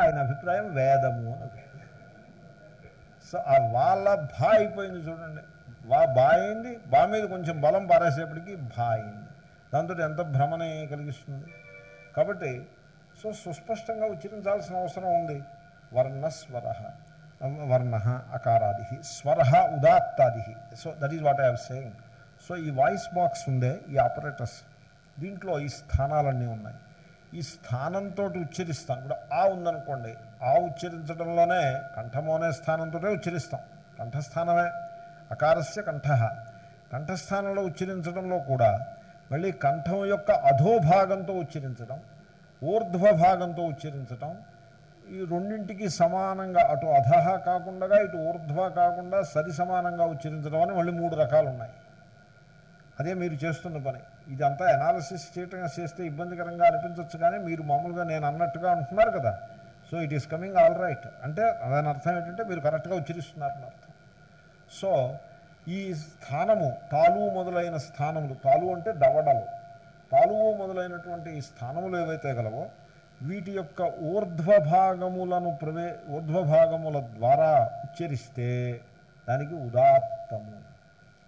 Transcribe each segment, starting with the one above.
ఆయన అభిప్రాయం వేదము అని సో ఆ వాళ్ళ భా అయిపోయింది చూడండి. వా బా అయింది బా మీద కొంచెం బలం పారేసేపటికి భా అయింది దాంతో ఎంత భ్రమనే కలిగిస్తుంది. కాబట్టి సో సుస్పష్టంగా ఉచ్చరించాల్సిన అవసరం ఉంది. వర్ణస్వర వర్ణ అకారాది స్వర ఉదాత్తాది. So that is what I have saying so ఈ వాయిస్ బాక్స్ ఉందే ఈ ఆపరేటర్స్ దీంట్లో ఈ స్థానాలన్నీ ఉన్నాయి. ఈ స్థానంతో ఉచ్చరిస్తాం. ఇప్పుడు ఆ ఉందనుకోండి ఆ ఉచ్చరించడంలోనే కంఠము అనే స్థానంతో ఉచ్చరిస్తాం. కంఠస్థానమే అకారస్య కంఠ. కంఠస్థానంలో ఉచ్చరించడంలో కూడా మళ్ళీ కంఠం యొక్క అధోభాగంతో ఉచ్చరించడం ఊర్ధ్వ భాగంతో ఉచ్చరించడం ఈ రెండింటికి సమానంగా అటు అధహ కాకుండా ఇటు ఊర్ధ్వ కాకుండా సరి సమానంగా ఉచ్చరించడం అని మళ్ళీ మూడు రకాలు ఉన్నాయి అదే మీరు చేస్తున్న పని. ఇదంతా అనాలిసిస్ చేయటం చేస్తే ఇబ్బందికరంగా అనిపించవచ్చు కానీ మీరు మామూలుగా నేను అన్నట్టుగా అంటున్నారు కదా. So it is coming all right అంటే దాని అర్థం ఏంటంటే మీరు కరెక్ట్గా ఉచ్చరిస్తున్నారని అర్థం. సో ఈ స్థానము తాలు మొదలైన స్థానములు తాలు అంటే దవడలు. తాలువు మొదలైనటువంటి ఈ స్థానములు ఏవైతే గలవో వీటి యొక్క ఊర్ధ్వభాగములను ప్రవే ఊర్ధ్వభాగముల ద్వారా ఉచ్చరిస్తే దానికి ఉదాత్తము.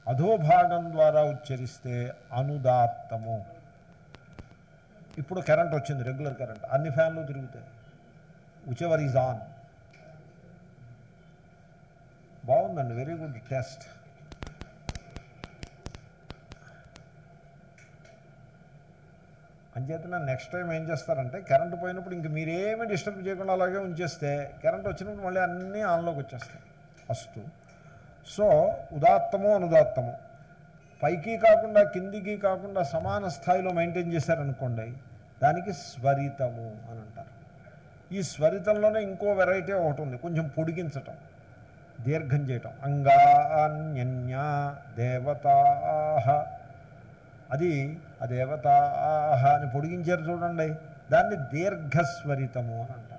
అధోభాగం ద్వారా ఉచ్చరిస్తే అనుదాత్తము ఇప్పుడు కరెంట్ వచ్చింది రెగ్యులర్ కరెంట్ అన్ని ఫ్యాన్లు తిరుగుతాయి. విచెవర్ ఈజ్ ఆన్ బాగుందండి వెరీ గుడ్ టెస్ట్ అంచేతన నెక్స్ట్ టైం ఏం చేస్తారంటే కరెంటు పోయినప్పుడు ఇంక మీరేమీ డిస్టర్బ్ చేయకుండా అలాగే ఉంచేస్తే కరెంట్ వచ్చినప్పుడు మళ్ళీ అన్నీ ఆన్లోకి వచ్చేస్తాయి. ఫస్ట్ సో ఉదాత్తము అనుదాత్తము. పైకి కాకుండా కిందికి కాకుండా సమాన స్థాయిలో మెయింటైన్ చేశారనుకోండి దానికి స్వరితము అని అంటారు. ఈ స్వరితంలోనే ఇంకో వెరైటీ ఒకటి ఉంది కొంచెం పొడిగించటం దీర్ఘం చేయటం. అంగాన్యన్య దేవతాహ అది ఆ దేవతాహ అని పొడిగించారు చూడండి దాన్ని దీర్ఘస్వరితము అని అంటారు.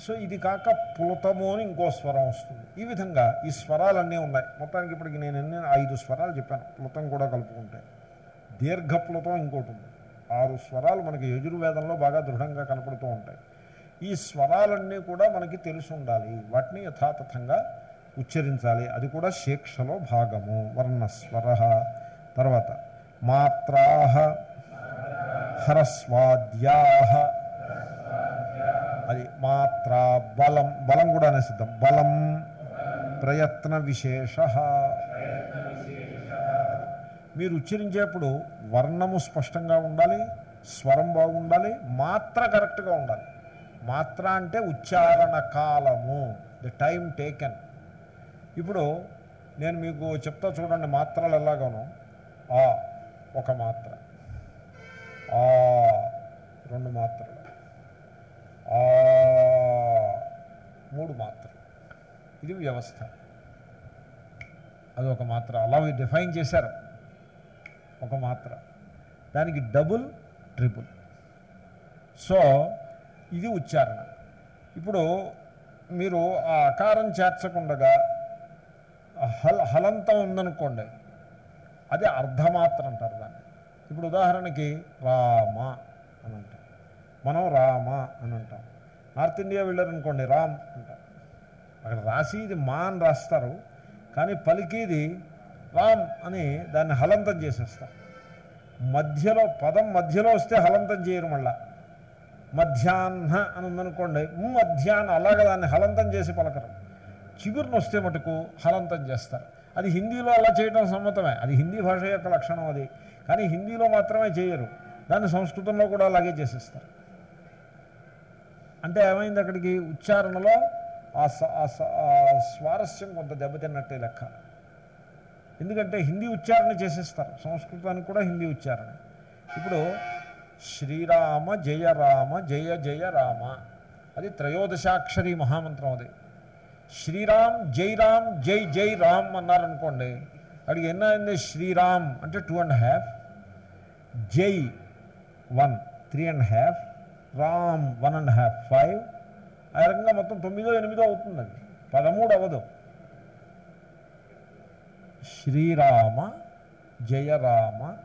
సో ఇది కాక ప్లుతము అని ఇంకో స్వరం వస్తుంది. ఈ విధంగా ఈ స్వరాలన్నీ ఉన్నాయి. మొత్తానికి ఇప్పటికి నేను ఎన్ని ఐదు స్వరాలు చెప్పాను. ప్లుతం కూడా కలుపుకుంటే. దీర్ఘప్లుతం ఇంకోటి ఉంది. ఆరు స్వరాలు మనకి యజుర్వేదంలో బాగా దృఢంగా కనపడుతూ ఉంటాయి. ఈ స్వరాలన్నీ కూడా మనకి తెలిసి ఉండాలి. వాటిని యథాతథంగా ఉచ్చరించాలి. అది కూడా శిక్షలో భాగము. వర్ణస్వర. తర్వాత మాత్రా హరస్వాద్యాహ అది మాత్ర బలం బలం కూడా అనేసిద్దాం బలం ప్రయత్న విశేష. మీరు ఉచ్చరించేప్పుడు వర్ణము స్పష్టంగా ఉండాలి స్వరం బాగుండాలి మాత్ర కరెక్ట్గా ఉండాలి. మాత్ర అంటే ఉచ్చారణ కాలము ది టైం టేకెన్ ఇప్పుడు నేను మీకు చెప్తా చూడండి మాత్రలు ఎలాగాను. ఆ ఒక మాత్ర. ఆ రెండు మాత్రలు. మూడు మాత్రలు. ఇది వ్యవస్థ. అది ఒక మాత్ర. అలా డిఫైన్ చేశారు. ఒక మాత్ర. దానికి డబుల్ ట్రిపుల్ సో ఇది ఉచ్చారణ. ఇప్పుడు మీరు ఆ అకారం చేర్చకుండగా హల్ హలంతం ఉందనుకోండి. అది అర్ధమాత్ర అంటారు దాన్ని. ఇప్పుడు ఉదాహరణకి రామ అని అంటారు మనం రామ అని అంటాం నార్త్ ఇండియా వెళ్ళారనుకోండి రామ్ అంటారు. అక్కడ రాసేది మా అని రాస్తారు కానీ పలికేది రామ్ అని దాన్ని హలంతం చేసేస్తారు. మధ్యలో పదం మధ్యలో వస్తే హలంతం చేయరు మళ్ళా. మధ్యాహ్న అని ఉందనుకోండి మధ్యాహ్నం అలాగ దాన్ని హలంతం చేసి పలకరు. చిగురును వస్తే మటుకు హలంతం చేస్తారు. అది హిందీలో అలా చేయడం సమ్మతమే. అది హిందీ భాష యొక్క లక్షణం అది. కానీ హిందీలో మాత్రమే చేయరు. దాన్ని సంస్కృతంలో కూడా అలాగే చేసేస్తారు. అంటే ఏమైంది అక్కడికి? ఉచ్చారణలో ఆ స- ఆ స- ఆ స్వారస్యం కొంత దెబ్బతిన్నట్టే లెక్క. ఎందుకంటే హిందీ ఉచ్చారణ చేసేస్తారు. సంస్కృతానికి కూడా హిందీ ఉచ్చారణ. ఇప్పుడు శ్రీరామ జయ రామ జయ జయ రామ. అది త్రయోదశాక్షరి మహామంత్రం అది. శ్రీరామ్ జై రామ్ జై జై రామ్ అన్నారనుకోండి అడిగి ఎన్న అయింది? శ్రీరామ్ అంటే టూ అండ్ హాఫ్ జై one three and half Ram one and half five. ఆ రకంగా మొత్తం తొమ్మిదో ఎనిమిదో అవుతుంది అది పదమూడు అవదు శ్రీరామ జయ రామ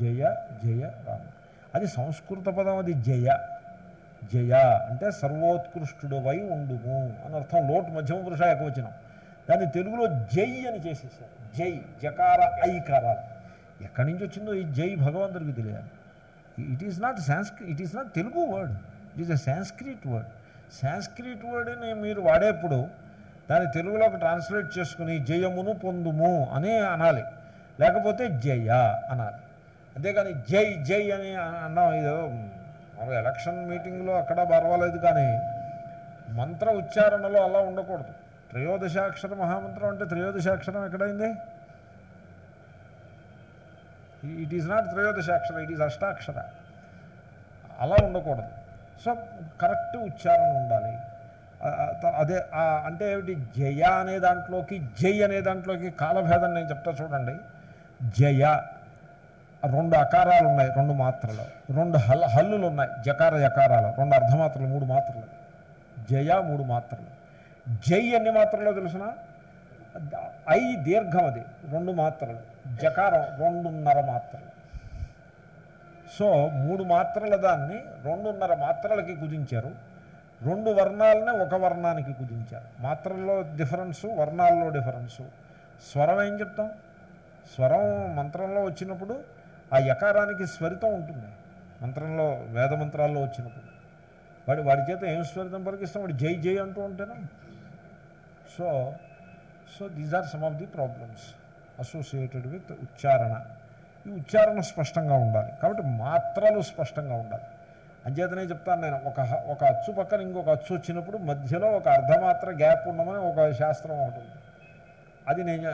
జయ జయ రామ. అది సంస్కృత పదం అది జయ. జయ అంటే సర్వోత్కృష్టుడవై ఉండుము అని అర్థం. లోటు మధ్యమ పురుష ఏకవచనం. దాన్ని తెలుగులో జై అని చేసేసారు జై జకార ఐకారాలు. ఎక్కడి నుంచి వచ్చిందో ఈ జై భగవంతుడికి తెలియాలి. It is not Sanskrit it is not Telugu word it is a Sanskrit word Sanskrit వర్డ్ని మీరు వాడేప్పుడు దాన్ని తెలుగులోకి ట్రాన్స్లేట్ చేసుకుని జయమును పొందుము అని అనాలి. లేకపోతే జయ అనాలి. అంతేకాని జై జై అని అన్నాం ఇదో మనం ఎలక్షన్ మీటింగ్లో అక్కడ పర్వాలేదు కానీ మంత్ర ఉచ్చారణలో అలా ఉండకూడదు. త్రయోదశాక్షర మహామంత్రం అంటే త్రయోదశాక్షరం ఎక్కడైంది? ఇట్ ఈస్ నాట్ త్రయోదశాక్షర ఇట్ ఈస్ అష్టాక్షర అలా ఉండకూడదు. సో కరెక్ట్ ఉచ్చారణ ఉండాలి. అదే అంటే ఏమిటి? జయ అనే దాంట్లోకి జై అనే దాంట్లోకి కాలభేదం నేను చెప్తా చూడండి. జయ రెండు అకారాలు ఉన్నాయి రెండు మాత్రలు. రెండు హల్ హల్లులు ఉన్నాయి జకార యకారాలు రెండు అర్ధమాత్రలు మూడు మాత్రలు. జయ మూడు మాత్రలు. జై ఎన్ని మాత్రలో తెలుసిన? ఐ దీర్ఘం అది రెండు మాత్రలు. జకారం రెండున్నర మాత్రలు. సో మూడు మాత్రల దాన్ని రెండున్నర మాత్రలకి కుదించారు. రెండు వర్ణాలనే ఒక వర్ణానికి కుదించారు. మాత్రల్లో డిఫరెన్సు వర్ణాల్లో డిఫరెన్సు స్వరం ఏం చెప్తాం? స్వరం మంత్రంలో వచ్చినప్పుడు ఆ యకారానికి స్వరితం ఉంటుంది. మంత్రంలో వేద మంత్రాల్లో వచ్చినప్పుడు. వాడి వాడి చేత ఏం స్వరితం పలికిస్తాం? వాడు జై జై అంటూ ఉంటేనా? So so these are some of the problems associated with ఉచ్చారణ ఈ ఉచ్చారణ స్పష్టంగా ఉండాలి. కాబట్టి మాత్రలు స్పష్టంగా ఉండాలి. అంచేతనే చెప్తాను నేను ఒక ఒక అచ్చు పక్కన ఇంకొక అచ్చు వచ్చినప్పుడు మధ్యలో ఒక అర్ధమాత్ర గ్యాప్ ఉండమని ఒక శాస్త్రం ఒకటి ఉంది. అది నేను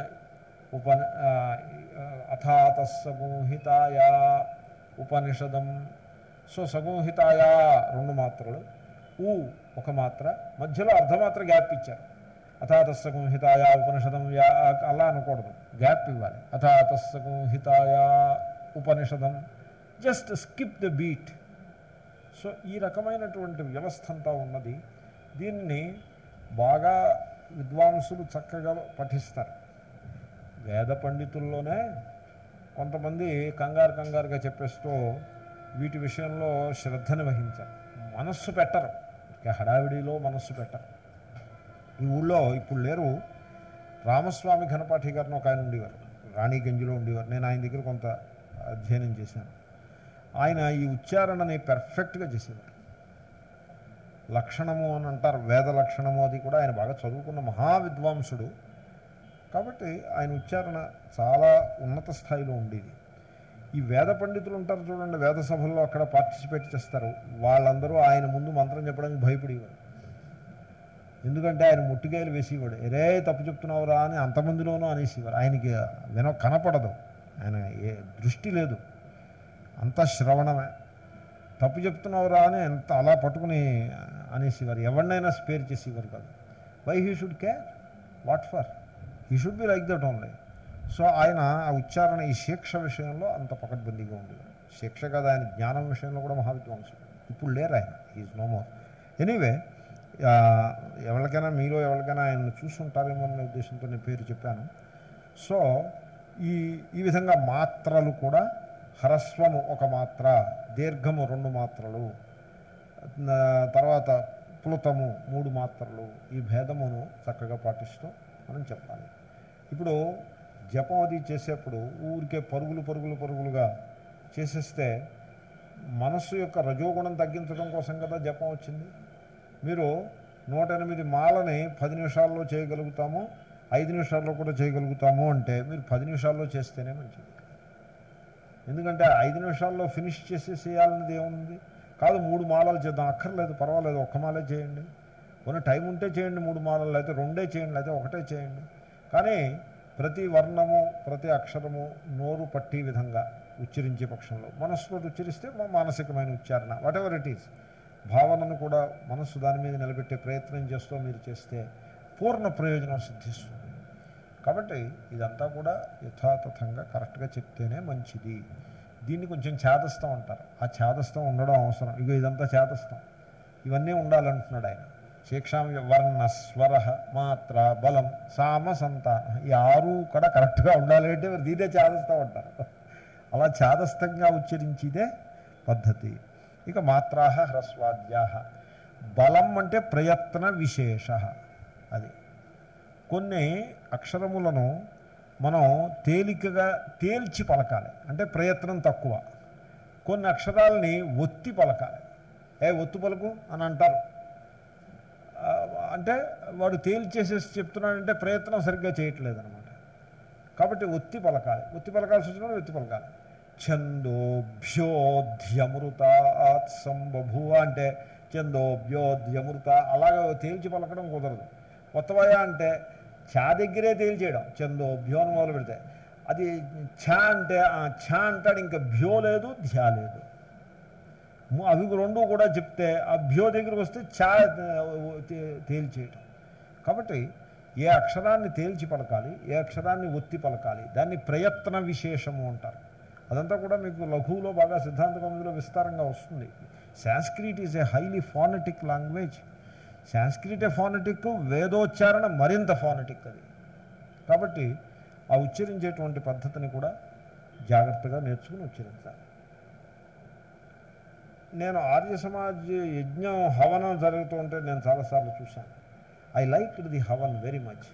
ఉపన అథాత సగూహితాయా ఉపనిషదం. సో సగూహితాయా రెండు మాత్రలు. ఊ ఒక మాత్ర మధ్యలో అర్ధమాత్ర గ్యాప్ ఇచ్చారు. అథాతస్సంహితాయా ఉపనిషదం యా అలా అనకూడదు గ్యాప్ ఇవ్వాలి. అథాతస్సంహితాయా ఉపనిషదం. Just skip the beat. So ఈ రకమైనటువంటి వ్యవస్థ అంతా ఉన్నది. దీన్ని బాగా విద్వాంసులు చక్కగా పఠిస్తారు. వేద పండితుల్లోనే కొంతమంది కంగారు కంగారుగా చెప్పేస్తూ వీటి విషయంలో శ్రద్ధని వహించారు. మనస్సు పెట్టరు. హడావిడిలో మనస్సు పెట్టరు. ఈ ఊళ్ళో ఇప్పుడు లేరు. రామస్వామి ఘనపాఠి గారిని ఒక ఆయన ఉండేవారు. రాణిగంజిలో ఉండేవారు. నేను ఆయన దగ్గర కొంత అధ్యయనం చేశాను. ఆయన ఈ ఉచ్చారణని పెర్ఫెక్ట్గా చేసేవారు. లక్షణము అని అంటారు. వేద లక్షణము అది కూడా ఆయన బాగా చదువుకున్న మహావిద్వాంసుడు. కాబట్టి ఆయన ఉచ్చారణ చాలా ఉన్నత స్థాయిలో ఉండేది. ఈ వేద పండితులు ఉంటారు చూడండి వేద సభల్లో అక్కడ పార్టిసిపేట్ చేస్తారు. వాళ్ళందరూ ఆయన ముందు మంత్రం చెప్పడానికి భయపడేవారు. ఎందుకంటే ఆయన ముట్టుకాయలు వేసేవాడు. ఎరే తప్పు చెప్తున్నావురా అని అంతమందిలోనూ అనేసేవారు. ఆయనకి విన కనపడదు. ఆయన ఏ దృష్టి లేదు. అంత శ్రవణమే. తప్పు చెప్తున్నావురా అని ఎంత అలా పట్టుకుని అనేసేవారు. ఎవరినైనా స్పేర్ చేసేవారు కాదు. Why he should care what for he should be like that only so ఆయన ఆ ఉచ్చారణ ఈ శిక్ష విషయంలో అంత పకడ్బందీగా ఉండేవారు. శిక్ష కదా ఆయన జ్ఞానం విషయంలో కూడా మహావిద్వాంసుడు. ఇప్పుడు లేరు ఆయన. ఈజ్ నో మోర్ ఎనీవే ఎవరికైనా మీలో ఎవరికైనా ఆయన చూసుంటారేమో అనే ఉద్దేశంతో నేను పేరు చెప్పాను. సో ఈ ఈ విధంగా మాత్రలు కూడా హ్రస్వము ఒక మాత్ర దీర్ఘము రెండు మాత్రలు తర్వాత ప్లుతము మూడు మాత్రలు ఈ భేదమును చక్కగా పాటిస్తూ మనం చెప్పాలి. ఇప్పుడు జపం అది చేసేప్పుడు ఊరికే పరుగులు పరుగులు పరుగులుగా చేసేస్తే మనస్సు యొక్క రజోగుణం తగ్గించడం కోసం కదా జపం వచ్చింది? మీరు నూట ఎనిమిది మాలని పది నిమిషాల్లో చేయగలుగుతాము ఐదు నిమిషాల్లో కూడా చేయగలుగుతాము అంటే మీరు పది నిమిషాల్లో చేస్తేనే మంచిది. ఎందుకంటే ఐదు నిమిషాల్లో ఫినిష్ చేసేసేయాలన్నది ఏముంది? కాదు మూడు మాలలు చేద్దాం అక్కర్లేదు పర్వాలేదు ఒక్క మాలే చేయండి. కొన్ని టైం ఉంటే చేయండి మూడు మాలలు అయితే రెండే చేయండి అయితే ఒకటే చేయండి. కానీ ప్రతి వర్ణము ప్రతి అక్షరము నోరు పట్టి విధంగా ఉచ్చరించే పక్షంలో మనస్సుతో ఉచ్చరిస్తే మా మానసికమైన ఉచ్చారణ వాట్ ఎవర్ ఇట్ ఈస్ భావనను కూడా మనస్సు దాని మీద నిలబెట్టే ప్రయత్నం చేస్తూ మీరు చేస్తే పూర్ణ ప్రయోజనం సిద్ధిస్తుంది. కాబట్టి ఇదంతా కూడా యథాతథంగా కరెక్ట్గా చెప్తేనే మంచిది. దీన్ని కొంచెం చేదస్తం అంటారు. ఆ చేదస్తం ఉండడం అవసరం. ఇక ఇదంతా చేదస్తం ఇవన్నీ ఉండాలంటున్నాడు ఆయన. శిక్షాం వర్ణ స్వర మాత్ర బలం సామ సంతాన. ఈ ఆరు కూడా కరెక్ట్గా ఉండాలి అంటే మరి దీనే చేదస్తం అంటారు. అలా చేదస్తంగా ఉచ్చరించేదే పద్ధతి. ఇక మాత్రా హ్రస్వాద్యా బలం అంటే ప్రయత్న విశేష. అది. కొన్ని అక్షరములను మనం తేలికగా తేల్చి పలకాలి. అంటే ప్రయత్నం తక్కువ. కొన్ని అక్షరాలని ఒత్తి పలకాలి. ఏ ఒత్తు పలుకు? అని అంటారు. అంటే వాడు తేల్చేసేసి చెప్తున్నాడంటే ప్రయత్నం సరిగ్గా చేయట్లేదు అనమాట కాబట్టి ఒత్తి పలకాలి. ఒత్తి పలకాల్సి వచ్చినప్పుడు ఒత్తి పలకాలి. ఛందోభ్యోధ్యమృతాత్ సంబభువ అంటే చందోభ్యోధ్యమృత. అలాగే తేల్చి పలకడం కుదరదు. కొత్తవయ అంటే ఛా దగ్గరే తేల్చేయడం. చందోభ్యో అని మొదలు పెడితే. అది ఛా అంటే ఛా అంటాడు ఇంకా భ్యో లేదు ధ్యా లేదు. అవి రెండు కూడా చెప్తే ఆ భ్యో దగ్గరికి వస్తే ఛా తేల్చేయటం. కాబట్టి ఏ అక్షరాన్ని తేల్చి పలకాలి ఏ అక్షరాన్ని ఒత్తి పలకాలి దాన్ని ప్రయత్న విశేషము అంటారు. అదంతా కూడా మీకు లఘువులో బాగా సిద్ధాంత కమిదిలో విస్తారంగా వస్తుంది. Sanskrit is a highly phonetic language Sanskrit a phonetic వేదోచ్చారణ మరింత ఫానటిక్ అది. కాబట్టి ఆ ఉచ్చరించేటువంటి పద్ధతిని కూడా జాగ్రత్తగా నేర్చుకుని ఉచ్చరించాలి. నేను ఆర్య సమాజ్ యజ్ఞం హవనం జరుగుతూ ఉంటే నేను చాలాసార్లు చూశాను. I like the havan very much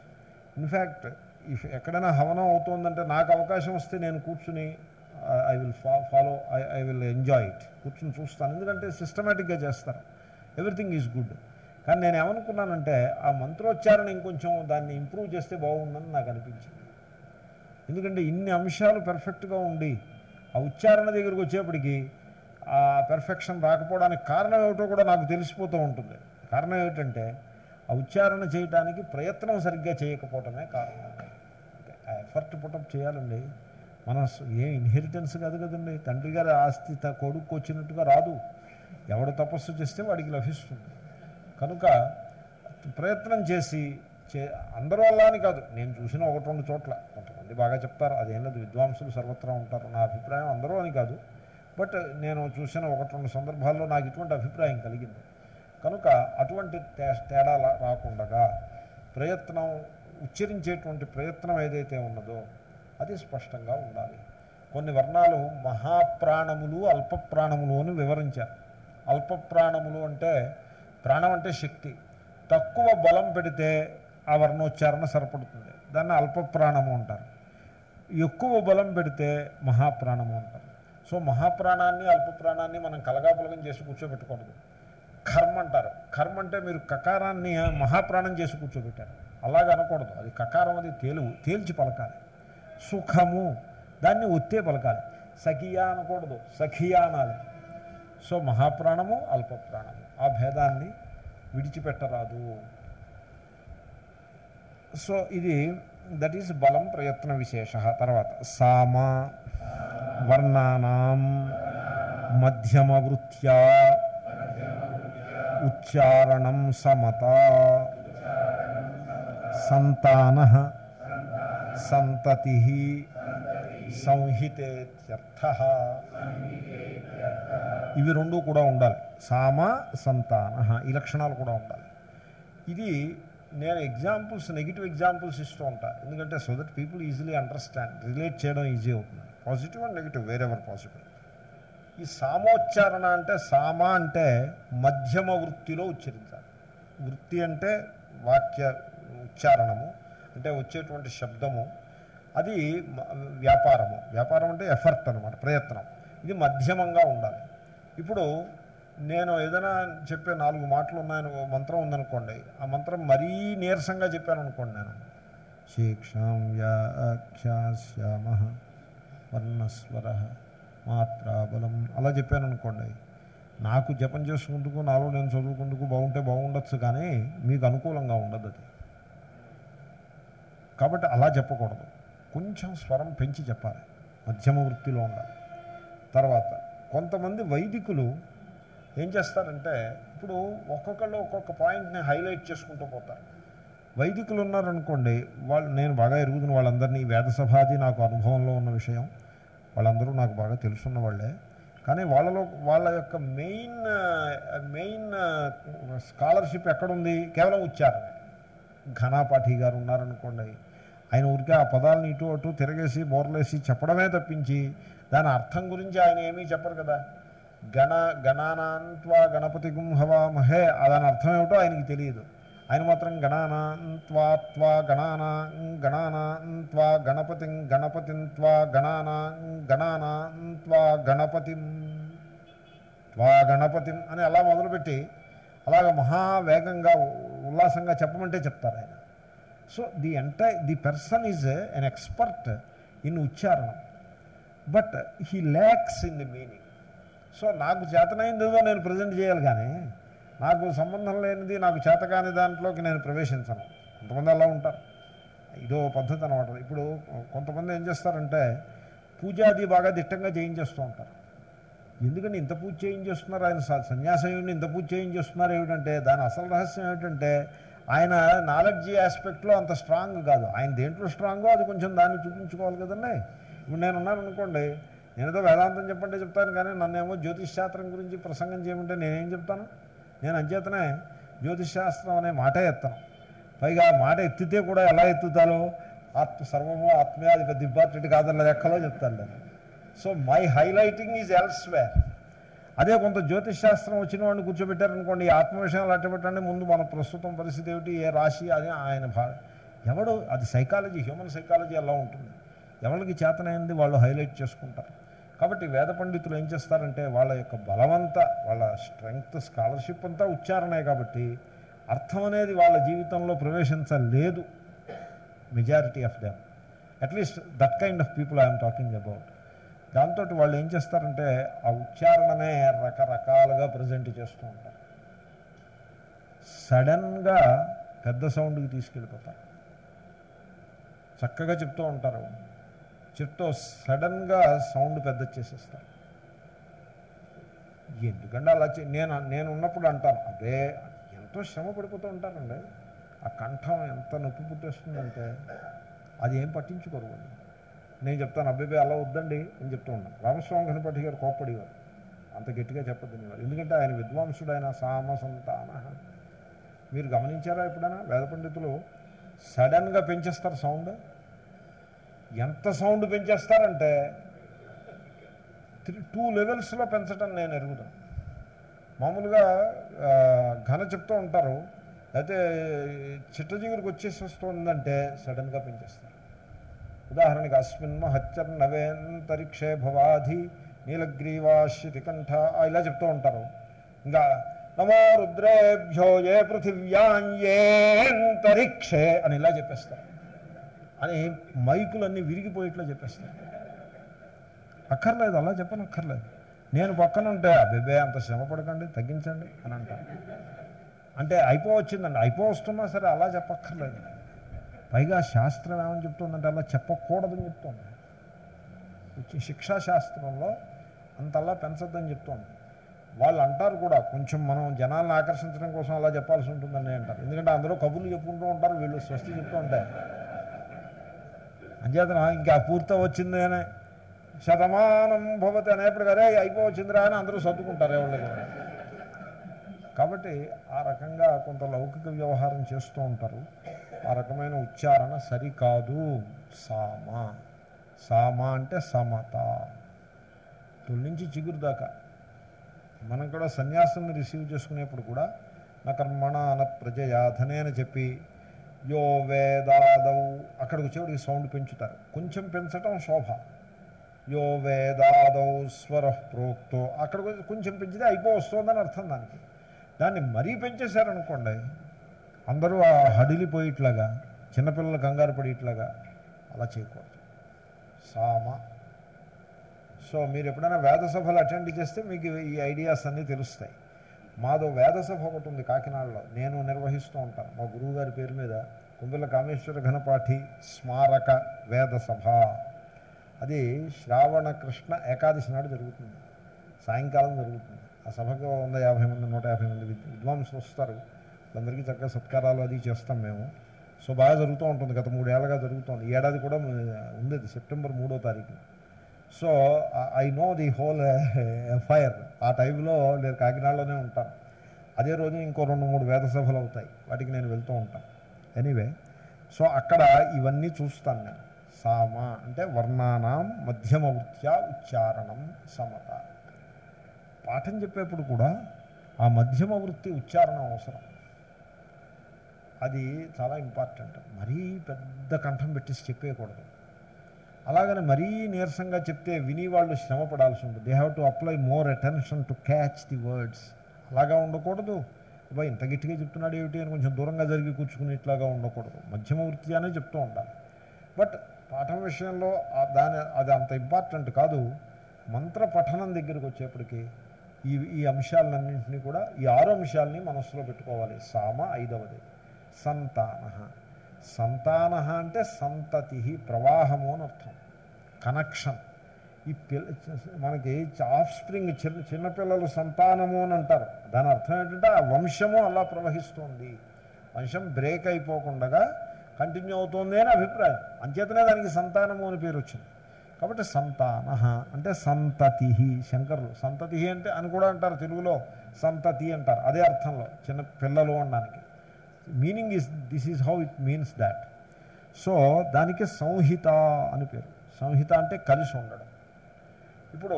in fact if ఎక్కడైనా హవనం అవుతుందంటే నాకు అవకాశం వస్తే నేను కూర్చుని I will fo follow I I will enjoy it కూర్చుని చూస్తాను. ఎందుకంటే సిస్టమేటిక్గా చేస్తారు. ఎవ్రీథింగ్ ఈజ్ గుడ్ కానీ నేను ఏమనుకున్నానంటే ఆ మంత్రోచ్చారణ ఇంకొంచెం దాన్ని ఇంప్రూవ్ చేస్తే బాగుందని నాకు అనిపించింది. ఎందుకంటే ఇన్ని అంశాలు పెర్ఫెక్ట్గా ఉండి ఆ ఉచ్చారణ దగ్గరకు వచ్చేప్పటికి ఆ పెర్ఫెక్షన్ రాకపోవడానికి కారణం ఏమిటో కూడా నాకు తెలిసిపోతూ ఉంటుంది. కారణం ఏమిటంటే ఆ ఉచ్చారణ చేయడానికి ప్రయత్నం సరిగ్గా చేయకపోవటమే కారణం. ఆ ఎఫర్ట్ పుటప్ చేయాలండి. మన ఏ ఇన్హెరిటెన్స్ కాదు కదండి. తండ్రి గారి ఆస్తి కొడుకు వచ్చినట్టుగా రాదు. ఎవడు తపస్సు చేస్తే వాడికి లభిస్తుంది. కనుక ప్రయత్నం చేసి చే అందరూ అలా అని కాదు. నేను చూసిన ఒకటి రెండు చోట్ల. కొంతమంది బాగా చెప్తారు. అదేం లేదు విద్వాంసులు సర్వత్రా ఉంటారు. నా అభిప్రాయం అందరూ అని కాదు. బట్ నేను చూసిన ఒకటి రెండు సందర్భాల్లో నాకు ఇటువంటి అభిప్రాయం కలిగింది. కనుక అటువంటి తే- తేడా లా- రాకుండా ప్రయత్నం ఉచ్చరించేటువంటి ప్రయత్నం ఏదైతే ఉన్నదో అది స్పష్టంగా ఉండాలి. కొన్ని వర్ణాలు మహాప్రాణములు అల్పప్రాణములు అని వివరించారు. అల్పప్రాణములు అంటే ప్రాణం అంటే శక్తి. తక్కువ బలం పెడితే ఆ వర్ణోచ్చారణ సరిపడుతుంది. దాన్ని అల్పప్రాణము అంటారు. ఎక్కువ బలం పెడితే మహాప్రాణము అంటారు. సో మహాప్రాణాన్ని అల్పప్రాణాన్ని మనం కలగాపులగం చేసి కూర్చోబెట్టకూడదు కర్మ అంటారు. కర్మ అంటే మీరు కకారాన్ని మహాప్రాణం చేసి కూర్చోబెట్టారు. అలాగ అనకూడదు. అది కకారం అది తేలువు తేల్చి పలకాలి. సుఖము దాన్ని ఒత్తే పలకాలి. సఖియా అనకూడదు సఖియా అనాలి. సో మహాప్రాణము అల్పప్రాణము. ఆ భేదాన్ని విడిచిపెట్టరాదు. సో ఇది దట్ ఈస్ బలం ప్రయత్న విశేష. తర్వాత సామ వర్ణానాం మధ్యమవృత్యా ఉచ్చారణం సమత సంతాన సంతతి సంహితేత్యర్థ ఇవి రెండు కూడా ఉండాలి. సామ సంతాన ఈ లక్షణాలు కూడా ఉండాలి. ఇది నేను ఎగ్జాంపుల్స్ నెగిటివ్ ఎగ్జాంపుల్స్ ఇస్తూ ఉంటా. ఎందుకంటే so that people easily understand relate చేయడం ఈజీ అవుతుంది. Positive and negative wherever possible ఈ సామోచ్చారణ అంటే సామ అంటే మధ్యమ వృత్తిలో ఉచ్చరించాలి. వృత్తి అంటే వాక్య ఉచ్చారణము అంటే వచ్చేటువంటి శబ్దము అది వ్యాపారము. వ్యాపారం అంటే ఎఫర్ట్ అనమాట ప్రయత్నం. ఇది మధ్యమంగా ఉండాలి. ఇప్పుడు నేను ఏదైనా చెప్పే నాలుగు మాటలు ఉన్నాయని ఓ మంత్రం ఉందనుకోండి ఆ మంత్రం మరీ నీరసంగా చెప్పాను అనుకోండి నేను. శీక్షాం వ్యాఖ్యాస్యామ వర్ణస్వర మాత్రాబలం అలా చెప్పాను అనుకోండి నాకు జపం చేసుకుందుకు నాలో నేను చదువుకుందుకు బాగుంటే బాగుండొచ్చు కానీ మీకు అనుకూలంగా ఉండదు అది. కాబట్టి అలా చెప్పకూడదు. కొంచెం స్వరం పెంచి చెప్పాలి. మధ్యమ వృత్తిలో ఉండాలి. తర్వాత కొంతమంది వైదికులు ఏం చేస్తారంటే ఇప్పుడు ఒక్కొక్కళ్ళు ఒక్కొక్క పాయింట్ని హైలైట్ చేసుకుంటూ పోతారు. వైదికులు ఉన్నారనుకోండి వాళ్ళు నేను బాగా ఎరుగుతున్న వాళ్ళందరినీ వేద సభాది నాకు అనుభవంలో ఉన్న విషయం వాళ్ళందరూ నాకు బాగా తెలుసున్న వాళ్ళే. కానీ వాళ్ళలో వాళ్ళ యొక్క మెయిన్ మెయిన్ స్కాలర్షిప్ ఎక్కడుంది? కేవలం ఉచ్చారణ. ఘనాపాఠి గారు ఉన్నారనుకోండి ఆయన ఊరికే ఆ పదాలను ఇటు అటు తిరగేసి బోర్లేసి చెప్పడమే తప్పించి దాని అర్థం గురించి ఆయన ఏమీ చెప్పరు కదా. గణ గణానాంత్వా గణపతి గుంహవామహే దాని అర్థం ఏమిటో ఆయనకి తెలియదు. ఆయన మాత్రం గణానాంత్వా త్వా గణానా గణానాంత్వా గణపతి గణపతింత్వా గణానా గణానాంత్వా గణపతిం త్వా గణపతిం అని అలా మొదలుపెట్టి అలాగ మహావేగంగా ఉల్లాసంగా చెప్పమంటే చెప్తారు ఆయన. So the entire the person is an expert in ఉచ్చారణం but he lacks in the meaning so నాకు చేతనైంది నేను ప్రజెంట్ చేయాలి కానీ నాకు సంబంధం లేనిది నాకు చేత కాని దాంట్లోకి నేను ప్రవేశించను. కొంతమంది అలా ఉంటారు. ఇదో పద్ధతి అనమాట ఇప్పుడు కొంతమంది ఏం చేస్తారంటే పూజాది బాగా దిట్టంగా చేయించేస్తూ ఉంటారు. ఎందుకంటే ఇంత పూజ చేయించేస్తున్నారు? ఆయన స- సన్యాసయుడిని ఇంత పూజ చేయించేస్తున్నారు ఏమిటంటే దాని అసలు రహస్యం ఏమిటంటే ఆయన నాలెడ్జీ ఆస్పెక్ట్లో అంత స్ట్రాంగ్ కాదు. ఆయన దేంట్లో స్ట్రాంగో అది కొంచెం దాన్ని చూపించుకోవాలి కదండి. ఇప్పుడు నేను ఉన్నాను అనుకోండి నేనేదో వేదాంతం చెప్పంటే చెప్తాను కానీ నన్నేమో జ్యోతిష్ శాస్త్రం గురించి ప్రసంగం చేయమంటే నేనేం చెప్తాను? నేను అంచేతనే జ్యోతిష్ శాస్త్రం అనే మాటే ఎత్తాను. పైగా మాట ఎత్తితే కూడా ఎలా ఎత్తుతారో ఆత్మ సర్వము ఆత్మీయాది పెద్ద ఇంపార్టెంట్ కాదన్న లెక్కలో చెప్తాను నేను. So my highlighting is elsewhere. అదే కొంత జ్యోతిష్ శాస్త్రం వచ్చిన వాడిని కూర్చోబెట్టారనుకోండి ఈ ఆత్మ విషయాలు అట్టబెట్టండి ముందు మన ప్రస్తుతం పరిస్థితి ఏమిటి ఏ రాశి అని ఆయన భావ ఎవడు అది సైకాలజీ హ్యూమన్ సైకాలజీ అలా ఉంటుంది. ఎవరికి చేతనైంది వాళ్ళు హైలైట్ చేసుకుంటారు. కాబట్టి వేద పండితులు ఏం చేస్తారంటే వాళ్ళ యొక్క బలవంత వాళ్ళ స్ట్రెంగ్త్ స్కాలర్షిప్ అంతా ఉచ్చారణే కాబట్టి అర్థం అనేది వాళ్ళ జీవితంలో ప్రవేశించలేదు majority of them at least that kind of people I'm talking about దాంతో వాళ్ళు ఏం చేస్తారంటే ఆ ఉచ్చారణనే రకరకాలుగా ప్రజెంట్ చేస్తూ ఉంటారు. సడన్గా పెద్ద సౌండ్కి తీసుకెళ్ళిపోతారు. చక్కగా చెప్తూ ఉంటారు. చెప్తూ సడన్గా సౌండ్ పెద్ద చేసేస్తారు. ఎందుకంటే అలా చే- నేను నేను ఉన్నప్పుడు అంటాను అదే ఎంతో శ్రమ పడిపోతూ ఉంటారండి. ఆ కంఠం ఎంత నొప్పి పుట్టేస్తుందంటే అది ఏం పట్టించుకోరు వాళ్ళు. నేను చెప్తాను అబ్బాయి అలా వద్దండి అని చెప్తూ ఉన్నాను రామస్వామి గణపతి గారు కోప్పడేవారు. అంత గట్టిగా చెప్పొద్దనేవారు ఎందుకంటే ఆయన విద్వాంసుడు ఆయన సామ సంతాన మీరు గమనించారా ఎప్పుడైనా? వేద పండితులు సడన్గా పెంచేస్తారు సౌండ్. ఎంత సౌండ్ పెంచేస్తారంటే త్రీ టూ లెవెల్స్లో పెంచడం నేను ఎరుగుతాను మామూలుగా ఘన చెప్తూ ఉంటారు. అయితే చిట్టజిగురికి వచ్చేసి వస్తుందంటే సడన్గా పెంచేస్తారు. ఉదాహరణకి అస్మిన్ మహచ్చర్ నవేంతరిక్షే భవాధి నీలగ్రీవాశ్యతి కంఠ ఇలా చెప్తూ ఉంటారు. ఇంకా నమో రుద్రేభ్యో ఏ పృథివ్యాంయేంతరిక్షే అని ఇలా చెప్పేస్తారు. అని మైకులన్నీ విరిగిపోయేట్లా చెప్పేస్తారు. అక్కర్లేదు అలా చెప్పను అక్కర్లేదు నేను పక్కన ఉంటే అబ్బే అంత శ్రమ పడకండి తగ్గించండి అని అంటాను అంటే అయిపో వచ్చిందండి అయిపో వస్తున్నా సరే అలా చెప్పక్కర్లేదు. పైగా శాస్త్రం ఏమని చెప్తుందంటే అలా చెప్పకూడదని చెప్తుంది. వచ్చి శిక్షాశాస్త్రంలో అంతలా పెంచద్దని చెప్తోంది. వాళ్ళు అంటారు కూడా కొంచెం మనం జనాలను ఆకర్షించడం కోసం అలా చెప్పాల్సి ఉంటుందని అంటారు. ఎందుకంటే అందరూ కబుర్లు చెప్పుకుంటూ ఉంటారు వీళ్ళు స్వస్తి చెప్తూ ఉంటారు. అంచేతన ఇంకా పూర్తి వచ్చింది అని శతమానం భవతి అనేప్పటికీ అరే అయిపోవచ్చిందిరా అని అందరూ సర్దుకుంటారు ఎవరికి కూడా. కాబట్టి ఆ రకంగా కొంత లౌకిక వ్యవహారం చేస్తూ ఉంటారు. ఆ రకమైన ఉచ్చారణ సరికాదు. సామ. సామ అంటే సమత. తొలి నుంచి చిగురు దాకా. మనం కూడా సన్యాసం రిసీవ్ చేసుకునేప్పుడు కూడా నా కర్మణ అన ప్రజయాధనే అని చెప్పి యో వేదాదౌ అక్కడికి వచ్చేవాడికి సౌండ్ పెంచుతారు. కొంచెం పెంచటం శోభ. యో వేదాదౌ స్వర ప్రోక్తో అక్కడ కొంచెం పెంచితే అయిపో వస్తుందని అర్థం దానికి. దాన్ని మరీ పెంచేశారనుకోండి అందరూ ఆ హడిలిపోయేట్లాగా చిన్నపిల్లలు కంగారు పడేట్లాగా అలా చేయకూడదు. సామ. సో మీరు ఎప్పుడైనా వేద సభలు అటెండ్ చేస్తే మీకు ఈ ఐడియాస్ అన్నీ తెలుస్తాయి. మాదో వేద సభ ఒకటి ఉంది కాకినాడలో. నేను నిర్వహిస్తూ ఉంటాను. మా గురువు గారి పేరు మీద కుంబిల కామేశ్వర ఘనపాఠి స్మారక వేద సభ అది శ్రావణ కృష్ణ ఏకాదశి నాడు జరుగుతుంది. సాయంకాలం జరుగుతుంది. ఆ సభకు వంద యాభై మంది నూట యాభై మంది విద్వాంసులు వస్తారు. అందరికీ చక్కగా సత్కారాలు అది చేస్తాం మేము. సో బాగా జరుగుతూ ఉంటుంది. గత మూడేళ్ళగా జరుగుతుంది. ఈ ఏడాది కూడా ఉంది అది సెప్టెంబర్ మూడో తారీఖు. So I know the whole FIR. ఆ టైంలో నేను కాకినాడలోనే ఉంటాను అదే రోజు ఇంకో రెండు మూడు వేద సభలు అవుతాయి. వాటికి నేను వెళ్తూ ఉంటాను ఎనీవే. సో అక్కడ ఇవన్నీ చూస్తాను నేను. సామ అంటే వర్ణానాం మధ్యమ వృత్యా ఉచ్చారణం సమత. పాఠం చెప్పేప్పుడు కూడా ఆ మధ్యమ వృత్తి ఉచ్చారణ అవసరం. అది చాలా ఇంపార్టెంట్ మరీ పెద్ద కంఠం పెట్టేసి చెప్పేయకూడదు. అలాగని మరీ నీరసంగా చెప్తే విని వాళ్ళు శ్రమ పడాల్సి ఉంటుంది. They have to apply more attention to catch the words అలాగా ఉండకూడదు. అబ్బాయి ఇంత గట్టిగా చెప్తున్నాడు ఏమిటి అని కొంచెం దూరంగా జరిగి కూర్చుకుని ఇట్లాగా ఉండకూడదు. మధ్యమ వృత్తి చెప్తూ ఉండాలి. బట్ పాఠం విషయంలో దాని అది అంత ఇంపార్టెంట్ కాదు. మంత్ర పఠనం దగ్గరికి వచ్చేప్పటికి ఈ ఈ అంశాలన్నింటినీ కూడా ఈ ఆరు అంశాలని మనస్సులో పెట్టుకోవాలి. సామ ఐదవది. సంతాన. సంతాన అంటే సంతతి ప్రవాహము అని అర్థం. కనెక్షన్. ఈ పిల్ల మనకి ఆఫ్ స్ప్రింగ్ చిన్న చిన్నపిల్లలు సంతానము అని అంటారు. దాని అర్థం ఏంటంటే ఆ వంశము అలా ప్రవహిస్తుంది. వంశం బ్రేక్ అయిపోకుండా కంటిన్యూ అవుతుంది అని అభిప్రాయం. అంచేతనే దానికి సంతానము అని పేరు వచ్చింది. కాబట్టి సంతాన అంటే సంతతి శంకరులు. సంతతి అంటే అని కూడా అంటారు తెలుగులో. సంతతి అంటారు. అదే అర్థంలో. చిన్న పిల్లలు అనడానికి. Meaning is this is how it means that so దానికి సంహిత అని పేరు. సంహిత అంటే కలిసి ఉండడం. ఇప్పుడు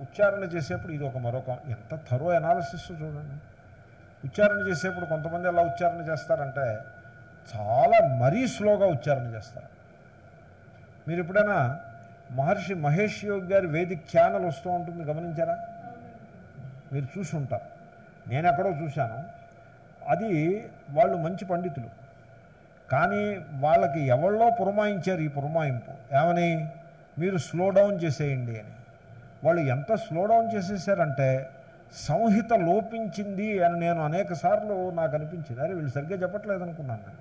ఉచ్చారణ చేసేప్పుడు ఇది ఒక మరొక ఎంత థరో అనాలిసిస్ చూడండి. ఉచ్చారణ చేసేప్పుడు కొంతమంది ఎలా ఉచ్చారణ చేస్తారంటే చాలా మరీ స్లోగా ఉచ్చారణ చేస్తారు. మీరు ఎప్పుడైనా మహర్షి మహేష్ యోగి గారి వేదిక ఛానల్ వస్తూ ఉంటుంది గమనించారా? మీరు చూసి ఉంటారు. నేను ఎక్కడో చూశాను. అది వాళ్ళు మంచి పండితులు. కానీ వాళ్ళకి ఎవళ్ళో పురమాయించారు ఈ పురమాయింపు? ఏమని? మీరు స్లో డౌన్ చేసేయండి అని. వాళ్ళు ఎంత స్లో డౌన్ చేసేసారంటే సంహిత లోపించింది అని నేను అనేక సార్లు నాకు అనిపించింది. అరే వీళ్ళు సరిగ్గా చెప్పట్లేదు అనుకున్నాను నేను.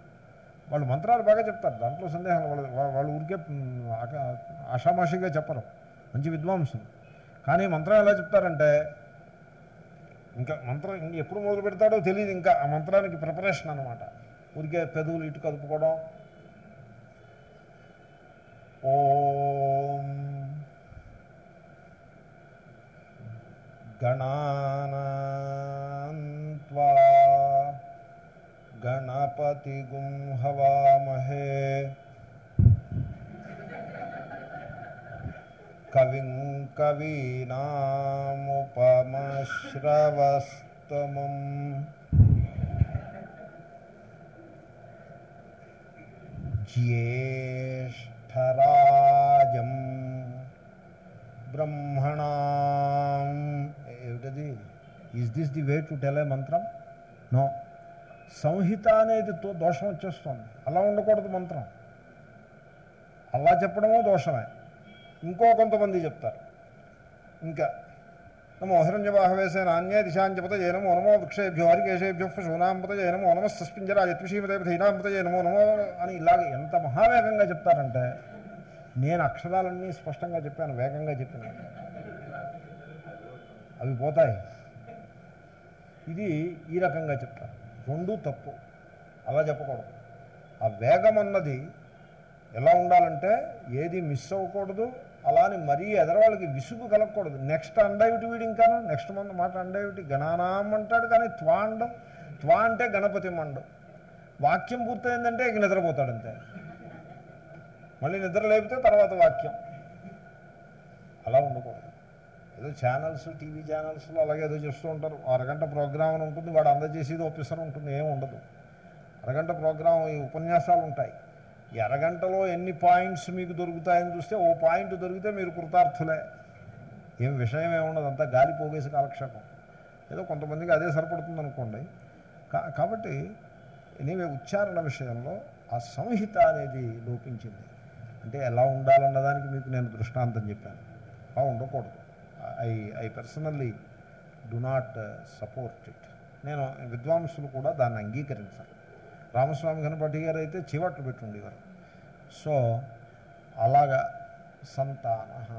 వాళ్ళు మంత్రాలు బాగా చెప్తారు. దాంట్లో సందేహం వాళ్ళు వాళ్ళు ఊరికే ఆషామాషిగా చెప్పరు. మంచి విద్వాంసులు. కానీ మంత్రం ఎలా చెప్తారంటే ఇంకా మంత్రం ఇంక ఎప్పుడు మొదలు పెడతాడో తెలియదు ఇంకా ఆ మంత్రానికి ప్రిపరేషన్ అనమాట ఊరికే పెదవులు ఇటు కలుపుకోవడం ఓం గణానా గణపతి గుం హవామహే కవిం కవీనాముపమశ్రవస్తమం. జ్యేష్ఠరాజం బ్రహ్మణాం. ఏమిటది? Is this the way to tell a mantram? No Samhita అనేది దోషం వచ్చేస్తుంది. అలా ఉండకూడదు మంత్రం. అలా చెప్పడమో దోషమే. ఇంకో కొంతమంది చెప్తారు. ఇంకా నమో హిరణ్యవాహవేశే నాణ్యే దిశాంచపత జయనమో నమో వృక్షేభ్యో హరికేశేభ్యో పశూనాంపత జయనమో నమో నమస్తస్మింజరాజత్విషీమదేవధీనాంపత జయ నమో నమో అని ఇలాగ ఎంత మహావేగంగా చెప్తారంటే నేను అక్షరాలన్నీ స్పష్టంగా చెప్పాను వేగంగా చెప్పాను అవి పోతాయి. ఇది ఈ రకంగా చెప్తారు. రెండూ తప్పు. అలా చెప్పకూడదు. ఆ వేగం అన్నది ఎలా ఉండాలంటే ఏది మిస్ అవ్వకూడదు అలానే మరీ ఎదరవాళ్ళకి విసుగు కలగకూడదు. నెక్స్ట్ అండైవిటి వీడి ఇంకాను నెక్స్ట్ మంత్ మాట అండైవిటి గణానాం అంటాడు కానీ త్వా అండం. త్వా అంటే గణపతి మండం. వాక్యం పూర్తయిందంటే ఇక నిద్రపోతాడు అంతే. మళ్ళీ నిద్ర లేపితే తర్వాత వాక్యం. అలా ఉండకూడదు. ఏదో ఛానల్స్ టీవీ ఛానల్స్లో అలాగే ఏదో చేస్తూ ఉంటారు. అరగంట ప్రోగ్రామ్ అని ఉంటుంది వాడు అందజేసేది ఆఫీసర్ ఉంటుంది ఏమి ఉండదు. అరగంట ప్రోగ్రాం ఈ ఉపన్యాసాలు ఉంటాయి. ఎరగంటలో ఎన్ని పాయింట్స్ మీకు దొరుకుతాయని చూస్తే ఓ పాయింట్ దొరికితే మీరు కృతార్థులే. ఏం విషయం ఏముండదు అంతా గాలి పోగేసి కాలక్షేపం. ఏదో కొంతమందికి అదే సరిపడుతుంది అనుకోండి కాబట్టి ఎనీవే ఉచ్చారణ విషయంలో ఆ సంహిత అనేది లోపించింది. అంటే ఎలా ఉండాలన్నదానికి మీకు నేను దృష్టాంతం చెప్పాను. అలా ఉండకూడదు. I I personally do not support it. నేను విద్వాంసులు కూడా దాన్ని అంగీకరించాలి. రామస్వామి గణపతి గారు అయితే చివట్లు పెట్టుండేవారు. సో అలాగా సంతాన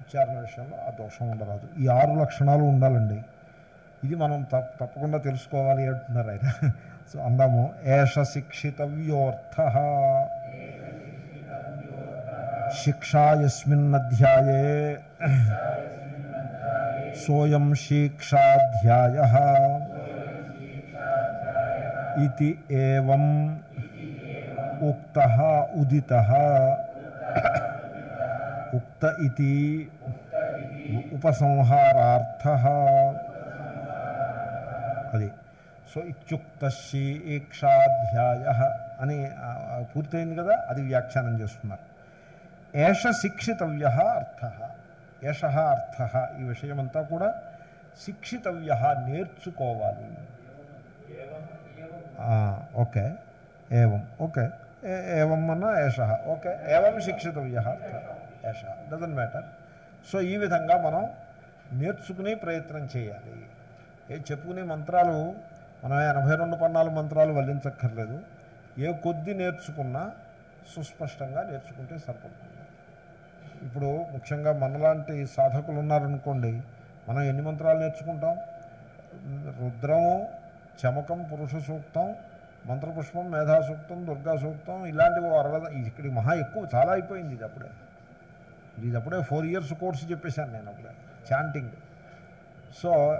ఉచ్చారణ విషయంలో ఆ దోషం ఉండరాదు. ఈ ఆరు లక్షణాలు ఉండాలండి. ఇది మనం తప్ప తప్పకుండా తెలుసుకోవాలి అంటున్నారు ఆయన. సో అందాము ఏష శిక్షితవ్యోర్థ. శిక్షా యస్మిన్నధ్యాయే సోయం శిక్షాధ్యాయ. ఇది ఏవం ఉక్త ఉదిత ఉక్త ఇది ఉపసంహారార్థ అది సో ఇత్యుక్త శీక్షాధ్యాయ అని ఆ, ఆ, పూర్తయింది కదా అది వ్యాఖ్యానం చేస్తున్నారు। ఏష శిక్షితవ్య అర్థ ఏష అర్థ ఈ విషయమంతా కూడా శిక్షితవ్య నేర్చుకోవాలి। ఆ, ఓకే ఏవం ఓకే ఏవం అన్న ఏష okay evam శిక్షితవ్య Esha doesn't matter so ఈ విధంగా మనం నేర్చుకునే ప్రయత్నం చేయాలి ఏ చెప్పుకునే మంత్రాలు మనం ఎనభై రెండు పన్నాలు మంత్రాలు వల్లించక్కర్లేదు ఏ కొద్ది నేర్చుకున్నా సుస్పష్టంగా నేర్చుకుంటే సరిపడుతుంది ఇప్పుడు ముఖ్యంగా మనలాంటి సాధకులు ఉన్నారనుకోండి మనం ఎన్ని మంత్రాలు నేర్చుకుంటాం రుద్రము చమకం పురుష సూక్తం మంత్రపుష్పం మేధా సూక్తం దుర్గా సూక్తం ఇలాంటివి అరవై ఇక్కడికి మహా ఎక్కువ చాలా అయిపోయింది ఇది అప్పుడే. ఇది అప్పుడే ఫోర్ ఇయర్స్ కోర్సు చెప్పేశాను నేను అప్పుడే చాంటింగ్. సో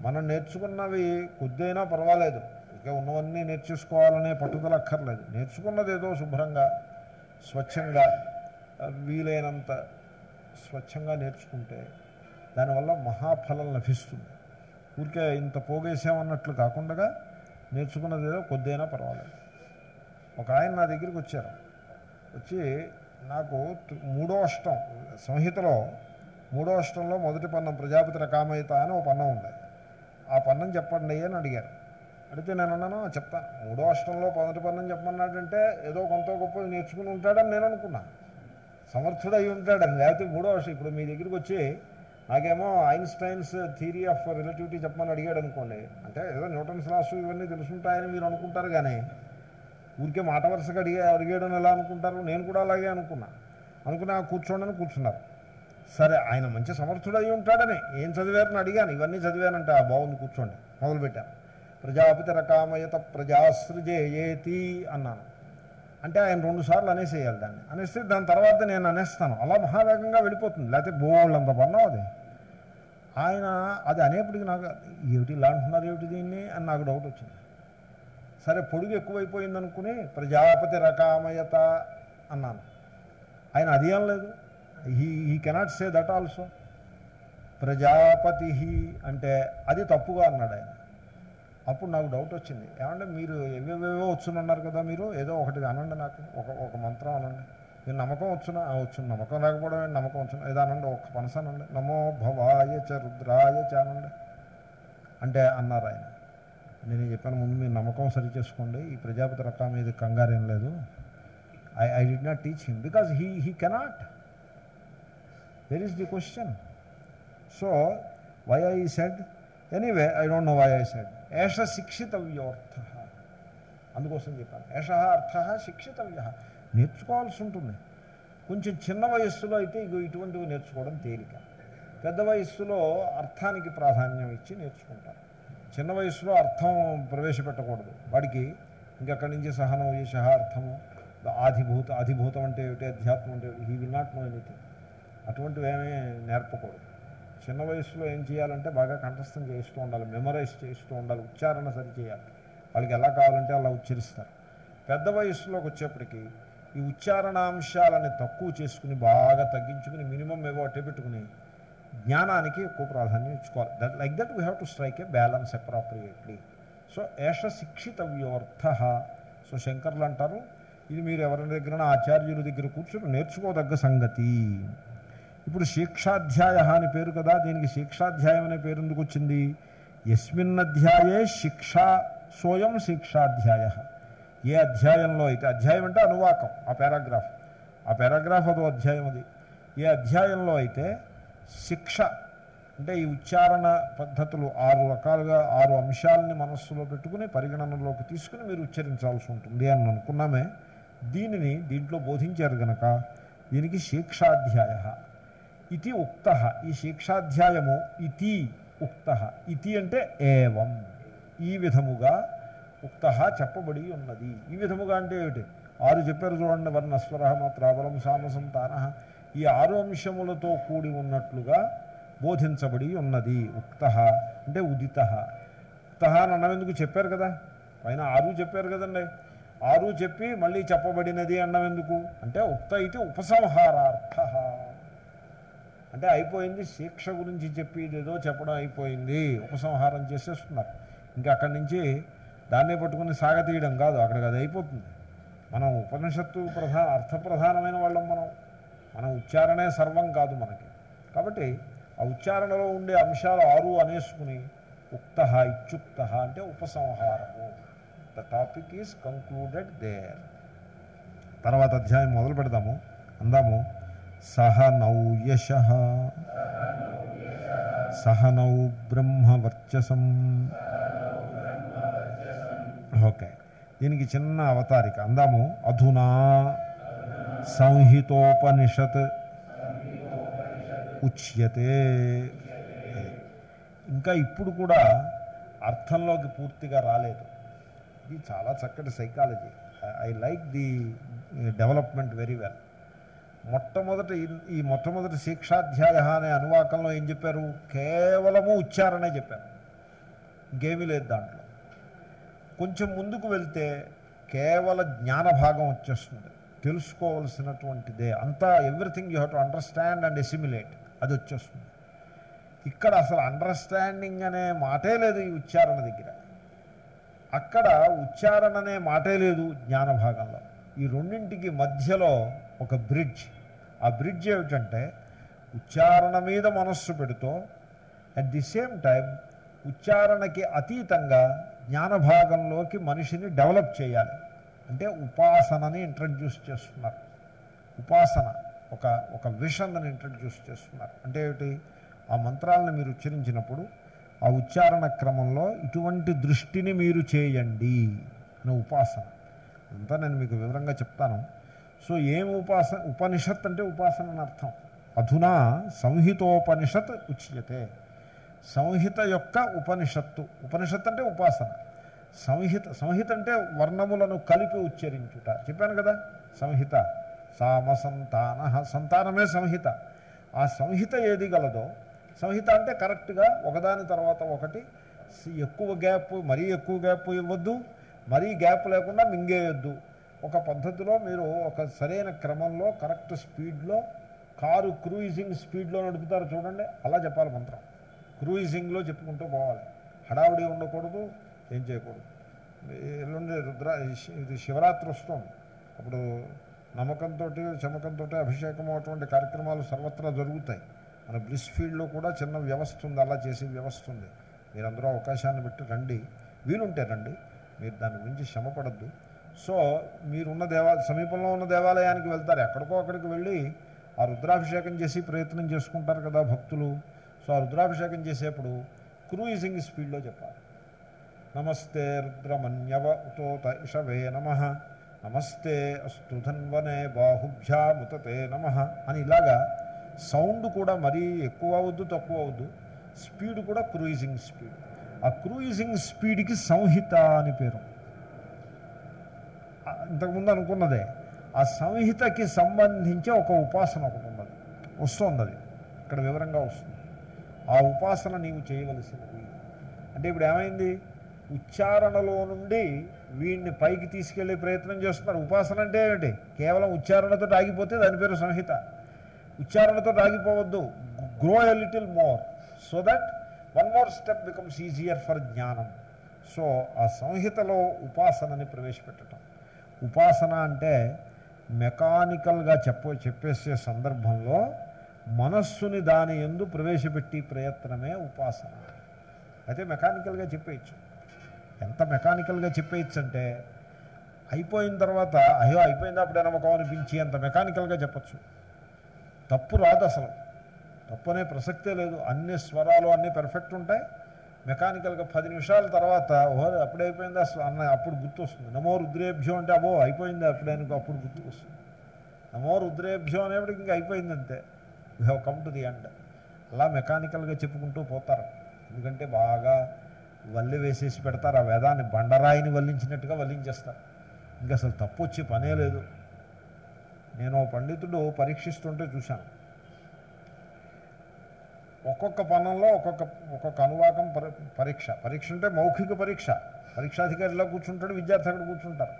మనం నేర్చుకున్నవి కొద్దైనా పర్వాలేదు. ఇంకా ఉన్నవన్నీ నేర్చేసుకోవాలనే పట్టుదల అక్కర్లేదు. నేర్చుకున్నది ఏదో శుభ్రంగా స్వచ్ఛంగా వీలైనంత స్వచ్ఛంగా నేర్చుకుంటే దానివల్ల మహాఫలం లభిస్తుంది. ఊరికే ఇంత పోగేసామన్నట్లు కాకుండా నేర్చుకున్నది ఏదో కొద్దైనా పర్వాలేదు. ఒక ఆయన నా దగ్గరికి వచ్చారు. వచ్చి నాకు మూడో అష్టం సంహితలో మూడో అష్టంలో మొదటి పన్నం ప్రజాపతి రకామయిత అని ఒక పన్నం ఉంది. ఆ పన్నం చెప్పండి అని అడిగారు. అడిగితే నేను అన్నాను చెప్తాను మూడో అష్టంలో మొదటి పన్నం చెప్పమన్నాడంటే ఏదో కొంత గొప్ప నేర్చుకుని ఉంటాడని నేను అనుకున్నా. సమర్థుడు అయి ఉంటాడని. లేకపోతే మూడో అష్టం ఇప్పుడు మీ దగ్గరికి వచ్చి నాకేమో ఐన్స్టైన్స్ థియరీ ఆఫ్ రిలేటివిటీ చెప్పమని అడిగాడు అనుకోండి. అంటే ఏదో న్యూటన్స్ లాస్ ఇవన్నీ తెలుసుంటాయని మీరు అనుకుంటారు కానీ ఊరికే మాట వరుసగా అడిగా అడిగాడని ఎలా అనుకుంటారు? నేను కూడా అలాగే అనుకున్నా. అనుకున్నా కూర్చోండి కూర్చున్నారు. సరే ఆయన మంచి సమర్థుడు అయి ఉంటాడని ఏం చదివారని అడిగాను. ఇవన్నీ చదివానంటే ఆ బాగుంది కూర్చోండి. మొదలుపెట్టాను. ప్రజాపతి రకామయత ప్రజాసృజేయేతి అన్నాను. అంటే ఆయన రెండు సార్లు అనేసేయాలి దాన్ని. అనేస్తే దాని తర్వాత నేను అనేస్తాను. అలా మహావేగంగా వెళ్ళిపోతుంది. లేకపోతే బోళ్ళంత పన్నావు అది. ఆయన అది అనేప్పటికి నాకు ఏమిటి ఇలా అంటున్నారు ఏమిటి దీన్ని అని నాకు డౌట్ వచ్చింది. సరే పొడుగు ఎక్కువైపోయింది అనుకుని ప్రజాపతి రకామయత అన్నాను. ఆయన అది ఏం లేదు. He he cannot say that also Prajapati అంటే అది తప్పుగా అన్నాడు ఆయన. అప్పుడు నాకు డౌట్ వచ్చింది. ఏమంటే మీరు ఏవేవేవో వచ్చునున్నారు కదా మీరు ఏదో ఒకటి అనండి నాకు ఒక ఒక మంత్రం అనండి. మీరు నమ్మకం వచ్చునా ఆ, నమ్మకం లేకపోవడం ఏంటి నమ్మకం వచ్చును ఏదో అనండి ఒక నమో భవాయ చ రుద్రాయ చ అనండి. అంటే అన్నారు ఆయన. నేను చెప్పాను ముందు మీరు నమ్మకం సరి చేసుకోండి. ఈ ప్రజాపతి రకం మీద కంగారేం లేదు. I I did not teach him because he he cannot there is the question so why I said anyway I don't know why I said ఏష శిక్షితవ్యోర్థ అందుకోసం చెప్పాను. ఏష అర్థ శిక్షితవ్య నేర్చుకోవాల్సి ఉంటుంది కొంచెం చిన్న వయస్సులో అయితే ఇగో ఇటువంటివి నేర్చుకోవడం తేలిక. పెద్ద వయస్సులో అర్థానికి ప్రాధాన్యం ఇచ్చి నేర్చుకుంటారు. చిన్న వయసులో అర్థం ప్రవేశపెట్టకూడదు. వాడికి ఇంకక్కడి నుంచి సహనం యశ అర్థము ఆధిభూత అధిభూతం అంటే ఏమిటి అధ్యాత్మం అంటే he will not know anything అటువంటివి ఏమీ నేర్పకూడదు. చిన్న వయసులో ఏం చేయాలంటే బాగా కంఠస్థం చేస్తూ ఉండాలి మెమరైజ్ చేస్తూ ఉండాలి ఉచ్చారణ సరి చేయాలి. వాళ్ళకి ఎలా కావాలంటే అలా ఉచ్చరిస్తారు. పెద్ద వయస్సులోకి వచ్చేప్పటికీ ఈ ఉచ్చారణాంశాలని తక్కువ చేసుకుని బాగా తగ్గించుకుని మినిమం ఏవో అట్టే పెట్టుకుని జ్ఞానానికి ఎక్కువ ప్రాధాన్యం ఇచ్చుకోవాలి. That like that we have to strike a balance appropriately so ఏష శిక్షితవ్యోర్థ. సో శంకర్లు అంటారు ఇది మీరు ఎవరి దగ్గర ఆచార్యుల దగ్గర కూర్చొని నేర్చుకోదగ్గ సంగతి. ఇప్పుడు శిక్షాధ్యాయ అని పేరు కదా దీనికి శిక్షాధ్యాయం అనే పేరు ఎందుకు వచ్చింది? ఎస్మిన్నధ్యాయే శిక్షా సోయం శిక్షాధ్యాయ. ఏ అధ్యాయంలో అయితే అధ్యాయం అంటే అనువాకం ఆ పారాగ్రాఫ్. ఆ పారాగ్రాఫ్ అదో అధ్యాయం అది. ఏ అధ్యాయంలో అయితే శిక్ష అంటే ఈ ఉచ్చారణ పద్ధతులు ఆరు రకాలుగా ఆరు అంశాలని మనస్సులో పెట్టుకుని పరిగణనలోకి తీసుకుని మీరు ఉచ్చరించాల్సి ఉంటుంది అని అనుకున్నామే. దీనిని దీంట్లో బోధించారు గనక దీనికి శిక్షాధ్యాయ. ఇది ఉక్త. ఈ శిక్షాధ్యాయము ఇతి ఉక్త. ఇతి అంటే ఏవం. ఈ విధముగా ఉక్త చెప్పబడి ఉన్నది. ఈ విధముగా అంటే ఏమిటి? ఆరు చెప్పారు చూడండి వర్ణస్వర మాత్రాబలం సామసంతాన ఈ ఆరు అంశములతో కూడి ఉన్నట్లుగా బోధించబడి ఉన్నది. ఉక్త అంటే ఉదిత. ఉక్త అని అన్నమెందుకు చెప్పారు కదా? పైన ఆరు చెప్పారు కదండి. ఆరు చెప్పి మళ్ళీ చెప్పబడినది అన్నమెందుకు అంటే ఉక్త ఇది ఉపసంహారార్థ. అంటే అయిపోయింది శిక్ష గురించి చెప్పి ఏదో చెప్పడం అయిపోయింది. ఉపసంహారం చేసేస్తున్నారు. ఇంకా అక్కడి నుంచి దాన్నే పట్టుకుని సాగతీయడం కాదు అక్కడికి అది అయిపోతుంది. మనం ఉపనిషత్తు ప్రధాన అర్థప్రధానమైన వాళ్ళం మనం. మన ఉచ్చారణే సర్వం కాదు మనకి. కాబట్టి ఆ ఉచ్చారణలో ఉండే అంశాలు ఆరు అనేసుకుని ఉక్త ఇచ్చుక్త అంటే ఉపసంహారము. The topic is concluded there తర్వాత అధ్యాయం మొదలు పెడదాము. అందాము. సహ నౌ బ్రహ్మ సహనౌ బ్రహ్మవర్చసం ఓకే. దీనికి చిన్న అవతారిక. అందాము అధునా సంహితోపనిషత్ ఉచ్యతే. ఇంకా ఇప్పుడు కూడా అర్థంలోకి పూర్తిగా రాలేదు. ఇది చాలా చక్కటి psychology. I like the development very well. మొట్టమొదటి ఈ- మొట్టమొదటి శిక్షాధ్యాయ అనే అనువాకంలో ఏం చెప్పారు? కేవలము ఉచ్చారణే చెప్పారు. ఇంకేమీ లేదు దాంట్లో. కొంచెం ముందుకు వెళ్తే కేవల జ్ఞాన భాగం వచ్చేస్తుంది. తెలుసుకోవలసినటువంటిదే. అంతా everything you have to understand and assimilate. అది వచ్చేస్తుంది. ఇక్కడ అసలు అండర్స్టాండింగ్ అనే మాటే లేదు ఈ ఉచ్చారణ దగ్గర. అక్కడ ఉచ్చారణ అనే మాటే లేదు జ్ఞాన భాగంలో ఈ రెండింటికి మధ్యలో ఒక బ్రిడ్జ్. ఆ బ్రిడ్జ్ ఏమిటంటే ఉచ్చారణ మీద మనస్సు పెడుతూ అట్ ది సేమ్ టైం ఉచ్చారణకి అతీతంగా జ్ఞాన భాగంలోకి మనిషిని డెవలప్ చేయాలి. అంటే ఉపాసనని ఇంట్రడ్యూస్ చేస్తున్నారు. ఉపాసన ఒక ఒక విషన్ని ఇంట్రడ్యూస్ చేస్తున్నారు. అంటే ఏమిటి? ఆ మంత్రాలను మీరు ఉచ్చరించినప్పుడు ఆ ఉచ్చారణ క్రమంలో ఇటువంటి దృష్టిని మీరు చేయండి అని ఉపాసన. అంతా నేను మీకు వివరంగా చెప్తాను. సో ఏం ఉపాసన ఉపనిషత్ అంటే ఉపాసన అర్థం. అధునా సంహితోపనిషత్ ఉచ్యతే. సంహిత యొక్క ఉపనిషత్తు. ఉపనిషత్తు అంటే ఉపాసన. సంహిత సంహిత అంటే వర్ణములను కలిపి ఉచ్చరించుట. చెప్పాను కదా సంహిత. సామ సంతాన. సంతానమే సంహిత. ఆ సంహిత ఏది గలదో సంహిత అంటే కరెక్ట్గా ఒకదాని తర్వాత ఒకటి ఎక్కువ గ్యాప్ మరీ ఎక్కువ గ్యాప్ ఇవ్వద్దు మరీ గ్యాప్ లేకుండా మింగేయొద్దు. ఒక పద్ధతిలో మీరు ఒక సరైన క్రమంలో కరెక్ట్ స్పీడ్లో కారు క్రూయిజింగ్ స్పీడ్లో నడుపుతారు చూడండి అలా చెప్పాలి మంత్రం. క్రూయిజింగ్లో చెప్పుకుంటూ పోవాలి. హడావుడి ఉండకూడదు ఏం చేయకూడదు. ఎల్లుండి రుద్ర ఇది శివరాత్రి వస్తుంది అప్పుడు నమ్మకంతో చమకంతో అభిషేకం అటువంటి కార్యక్రమాలు సర్వత్రా జరుగుతాయి. మన బ్లిస్ ఫీల్డ్లో కూడా చిన్న వ్యవస్థ ఉంది అలా చేసే వ్యవస్థ ఉంది. మీరందరూ అవకాశాన్ని పెట్టి రండి. వీలుంటే రండి. మీరు దాని గురించి శ్రమపడద్దు. సో మీరున్న దేవా సమీపంలో ఉన్న దేవాలయానికి వెళ్తారు. ఎక్కడికో అక్కడికి వెళ్ళి ఆ రుద్రాభిషేకం చేసి ప్రయత్నం చేసుకుంటారు కదా భక్తులు. సో ఆ రుద్రాభిషేకం చేసేప్పుడు క్రూయిజింగ్ స్పీడ్లో చెప్పాలి. నమస్తే రుద్రమన్యవ ఉతోత ఇషవే నమ నమస్తే అస్తు ధన్వనే బాహుభ్యాముతతే నమ అని ఇలాగా సౌండ్ కూడా మరీ ఎక్కువ అవద్దు తక్కువ అవద్దు. స్పీడ్ కూడా క్రూయిజింగ్ స్పీడ్. ఆ క్రూయిజింగ్ స్పీడ్కి సంహిత అని పేరు. ఇంతకుముందు అనుకున్నదే. ఆ సంహితకి సంబంధించి ఒక ఉపాసన ఒకటి ఉన్నది. వస్తుంది అది. ఇక్కడ వివరంగా వస్తుంది. ఆ ఉపాసన నీవు చేయవలసినది అంటే ఇప్పుడు ఏమైంది? ఉచ్చారణలో నుండి వీడిని పైకి తీసుకెళ్ళే ప్రయత్నం చేస్తున్నారు. ఉపాసన అంటే ఏమిటి? కేవలం ఉచ్చారణతో ఆగిపోతే దాని పేరు సంహిత. ఉచ్చారణతో ఆగిపోవద్దు. Grow a little more so that one more step becomes easier for జ్ఞానం. సో ఆ సంహితలో ఉపాసనని ప్రవేశపెట్టడం ఉపాసన అంటే మెకానికల్గా చెప్ప చెప్పేసే సందర్భంలో మనస్సుని దాని ఎందు ప్రవేశపెట్టి ప్రయత్నమే ఉపాసన. అయితే మెకానికల్గా చెప్పేయచ్చు. ఎంత మెకానికల్గా చెప్పేయచ్చు అంటే అయిపోయిన తర్వాత అయ్యో అయిపోయింది అప్పుడే నమ్మకం అనిపించి అంత మెకానికల్గా చెప్పచ్చు. తప్పు రాదు అసలు. తప్పు అనే ప్రసక్తే లేదు. అన్ని స్వరాలు అన్నీ పెర్ఫెక్ట్ ఉంటాయి. మెకానికల్గా పది నిమిషాల తర్వాత ఓ అప్పుడే అయిపోయిందా అసలు? అన్న అప్పుడు గుర్తొస్తుంది. నమో రుద్రేభ్యం అంటే అబో అయిపోయింది అప్పుడే అనుకో అప్పుడు గుర్తుకొస్తుంది. నమో రుద్రేభ్యం అనేప్పటికి ఇంకా అయిపోయింది అంతే you have come to the end అలా మెకానికల్గా చెప్పుకుంటూ పోతారు. ఎందుకంటే బాగా వల్లి వేసేసి పెడతారు. ఆ వేదాన్ని బండరాయిని వల్లించినట్టుగా వల్లించేస్తారు. ఇంకా అసలు తప్పు వచ్చే పనే లేదు. నేను పండితుడు పరీక్షిస్తుంటే చూశాను. ఒక్కొక్క పనంలో ఒక్కొక్క ఒక్కొక్క అనువాకం పరీక్ష. పరీక్ష అంటే మౌఖిక పరీక్ష. పరీక్షాధికారిలో కూర్చుంటాడు విద్యార్థి అక్కడ కూర్చుంటారు.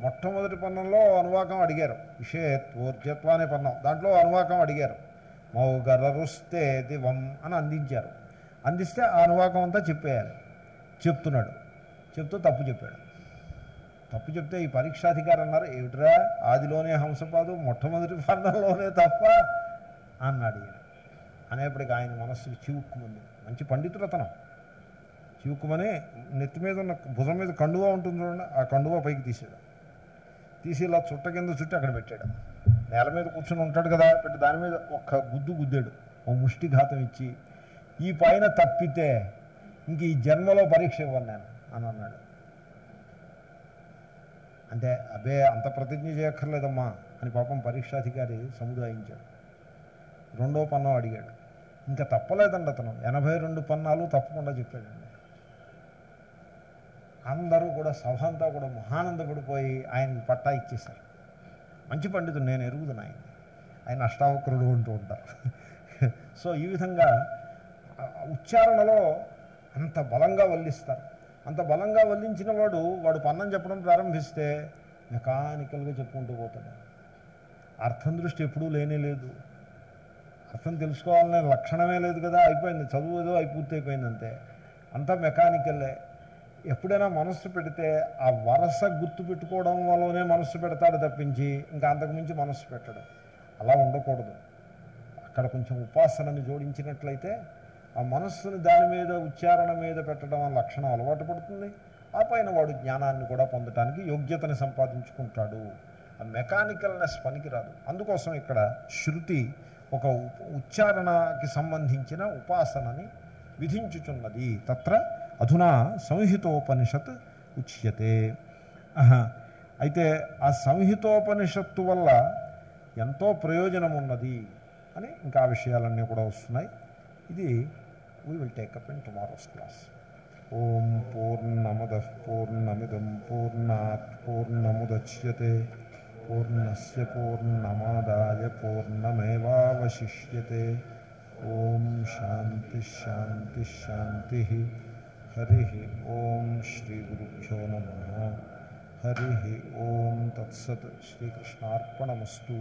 మొట్టమొదటి పన్నంలో అనువాకం అడిగారు. విషయత్వోర్జత్వ అనే పన్నం. దాంట్లో అనువాకం అడిగారు. మౌగరరుస్తే దివం అని అందించారు. అందిస్తే ఆ అనువాకం అంతా చెప్పేయాలి. చెప్తున్నాడు. చెప్తూ తప్పు చెప్పాడు. తప్పు చెప్తే ఈ పరీక్షాధికారి అన్నారు ఏమిట్రా? ఆదిలోనే హంసపాదు మొట్టమొదటి వర్ణంలోనే తప్ప అన్నాడు ఈయన. అనేప్పటికీ ఆయన మనస్సుకి చివుక్కుమంది. మంచి పండితులతనం చివుక్కుమని నెత్తి మీద ఉన్న భుజం మీద కండువా ఉంటుంది చూడండి ఆ కండువా పైకి తీసాడు తీసి ఇలా చుట్ట కింద చుట్టి అక్కడ పెట్టాడు. నేల మీద కూర్చుని ఉంటాడు కదా పెట్టి దాని మీద ఒక్క గుద్దు గుద్దాడు. ఓ ముష్టిఘాతం ఇచ్చి ఈ పైన తప్పితే ఇంక ఈ జన్మలో పరీక్ష ఇవ్వను నేను అని అన్నాడు. అంటే అబే అంత ప్రతిజ్ఞ చేయక్కర్లేదమ్మా అని పాపం పరీక్షాధికారి సముదాయించాడు. రెండో పన్నం అడిగాడు. ఇంకా తప్పలేదండి అతను. ఎనభై రెండు పన్నాలు తప్పకుండా చెప్పాడండి అందరూ కూడా సభ అంతా కూడా మహానందపడిపోయి ఆయనకి పట్టా ఇచ్చేశారు. మంచి పండితుడు నేను ఎరుగుదును ఆయన ఆయన అష్టావక్రుడు ఉంటూ ఉంటారు. సో ఈ విధంగా ఉచ్చారణలో అంత బలంగా వల్లిస్తారు. అంత బలంగా వల్లించిన వాడు వాడు పన్నం చెప్పడం ప్రారంభిస్తే మెకానికల్గా చెప్పుకుంటూ పోతాడు. అర్థం దృష్టి ఎప్పుడూ లేనే లేదు. అర్థం తెలుసుకోవాలనే లక్షణమే లేదు కదా అయిపోయింది. చదువు ఏదో అయిపూర్తి అయిపోయింది అంతే అంతా మెకానికల్లే ఎప్పుడైనా మనస్సు పెడితే ఆ వరస గుర్తు పెట్టుకోవడం వల్లనే మనస్సు పెడతాడు తప్పించి ఇంకా అంతకుమించి మనస్సు పెట్టడం. అలా ఉండకూడదు. అక్కడ కొంచెం ఉపాసనని జోడించినట్లయితే ఆ మనస్సును దాని మీద ఉచ్చారణ మీద పెట్టడం అనే లక్షణం అలవాటు పడుతుంది. ఆ పైన వాడు జ్ఞానాన్ని కూడా పొందటానికి యోగ్యతని సంపాదించుకుంటాడు. ఆ మెకానికల్నెస్ పనికిరాదు. అందుకోసం ఇక్కడ శృతి ఒక ఉచ్చారణకి సంబంధించిన ఉపాసనని విధించుచున్నది. తత్ర అధునా సంహితోపనిషత్ ఉచ్యతే అయితే ఆ సంహితోపనిషత్తు వల్ల ఎంతో ప్రయోజనం ఉన్నది అని ఇంకా విషయాలన్నీ కూడా వస్తున్నాయి. ఇది we will take up in tomorrow's class ఓం పూర్ణమద పూర్ణమిదం పూర్ణాత్ పూర్ణముద్యతే పూర్ణస్ పూర్ణమాదాయ పూర్ణమేవాశిష్యే శాంతిశాంతిశాంతి శాంతి శాంతి హరి ఓం శ్రీ గురుభ్యో నమ హరి ఓం తత్సత్ శ్రీకృష్ణార్పణమస్తు